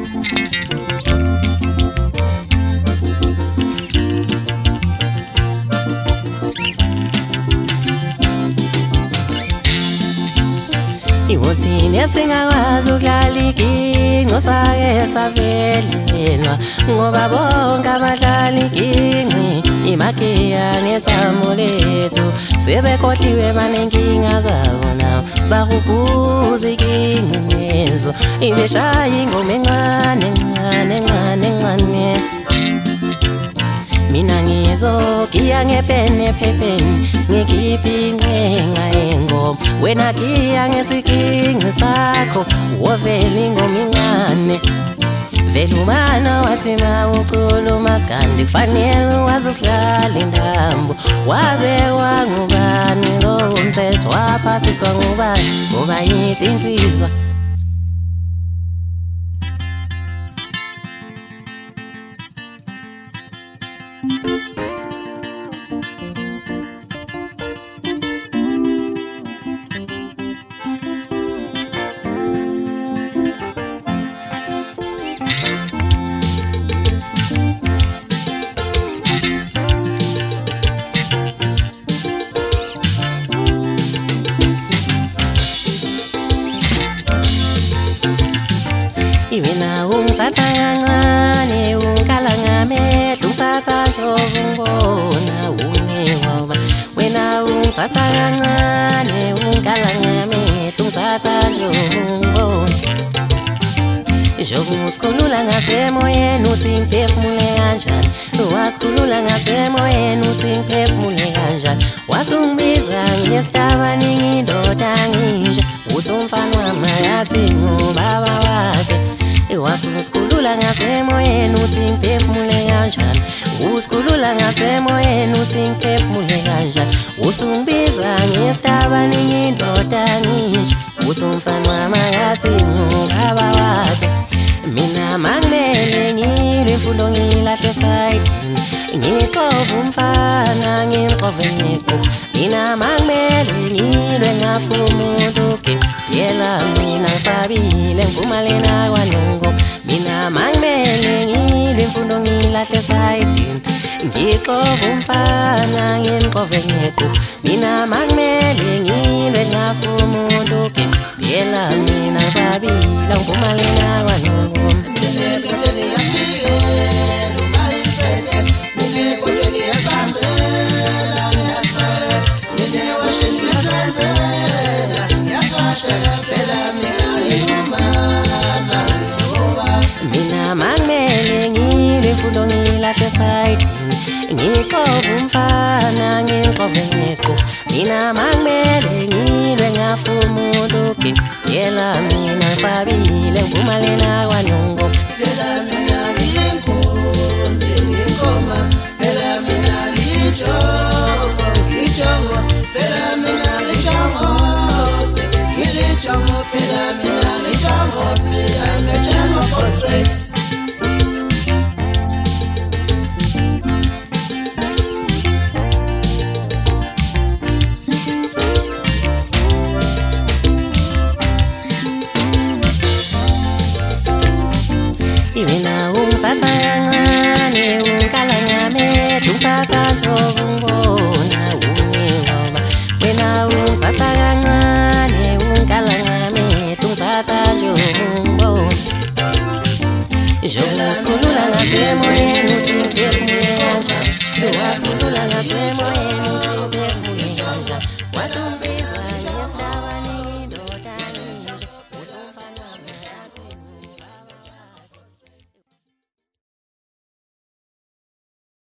Iwothini esingakwazi ukudlala iginqo sake savelelwa ngoba bonke abadlali iginqi imagiya ngethambo lethu. Sebekhohliwe banenkinga zabo nawo. Bahubuza iginqi nezo ibeshaya ingoma encane encane encane encane. Mina ngizogiya ngepene ephepheni ngikhiphe incenga yengoma. Wena giya ngesiginci sakho. Wovela ingoma incane vele umana wathi mawucula umaskandi kufanele wazi ukudlala intambo. Wabekwa ngubani lowo mthetho waphasiswa ngubani? Ngoba yithi insizwa. Ungithatha kancane ungikhala ngamehlo ungithatha njengoba ungibona ungewoba wena ungithatha kancane ungikhala ngamehlo ungithatha njengoba ungibona Njengoba usikhulula ngasemoyeni uthi ngiphefumule kanjani wasikhulula ngasemoyeni uthi ngiphefumule kanjani wasungibiza ngestabani ngiyindoda ngisha uthi umfana wami ayathi ngubaba wasusikhulula ngasemoyeni uthi ngiphefumule kanjani? Usikhulula ngasemoyeni uthi ngiphefumule kanjani? Usungibiza ngestabani ngiyindoda ngisha uthi umfana wami ayathi ngubaba wakhe. Mina makumele ngilwe imfundo ngilahle sayidini ngixove umfana ngixove ngequ mina makumele ngilwe ngafa umuntu yela mina ngisabile ngivumalena kwanongo imfundo ngilahle sayidini ngixove umfana ngimxove ngequ mina makumele ngilwe ngafa umuntu yela mina ngisabile ngivumalena kwanongo mina ngilahle sayidini ngixove umfana ngixove ngequ mina makumele ngilwe ngafa umuntu yela mina ngisabile ngivumalena kwanongo Phela mina ngiyinkunzi ngiyinkomazi Phela mina ngiyijongo ngiyijongos Phela mina ngijongos ngilijongo Phela mina Iuna ungithatha kancane unkala ngamehlo ungithatha njengoba ungibona unye ngoba wena ungithatha kancane unkala ngamehlo ungithatha njengoba ungibona Jogo sikhulula ngasemoyeni